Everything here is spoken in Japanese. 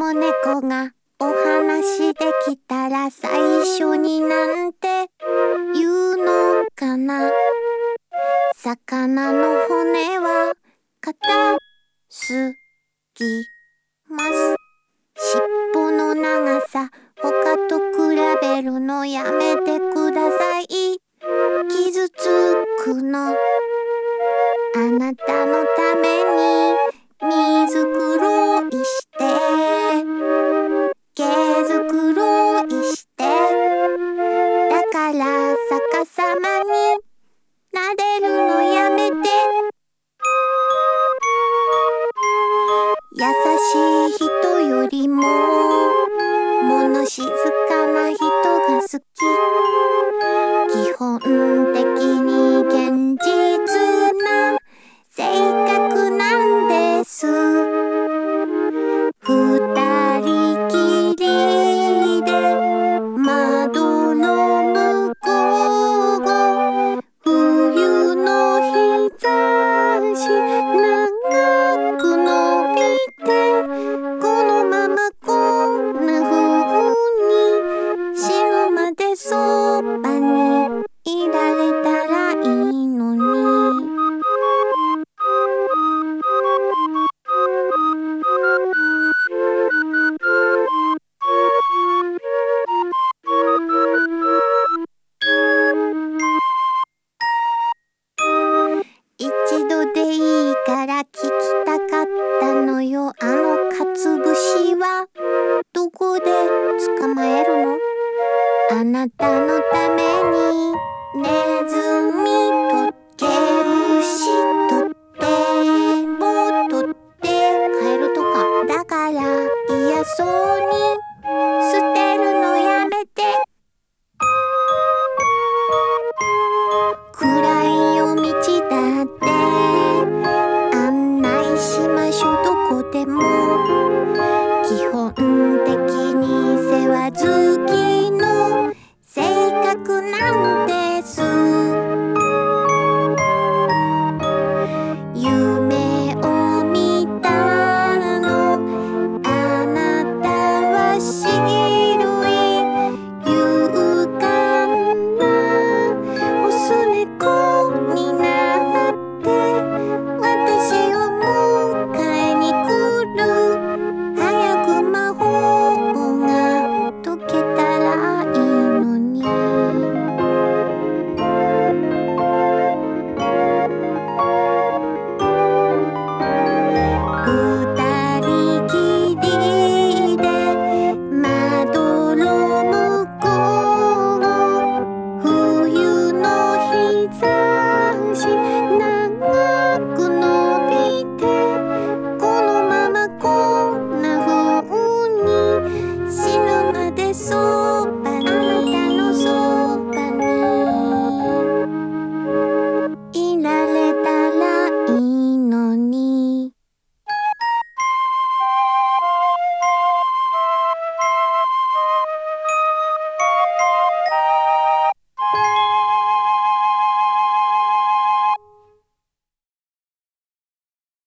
子がお話できたら最初になんて言うのかな。魚の骨は硬すぎます。尻尾の長さ他と比べるのやめてください。傷つくの。あなたのためにしい人よりもでいいから聞きたかったのよ。あのかつぶしはどこで捕まえるの？あなたのためにねず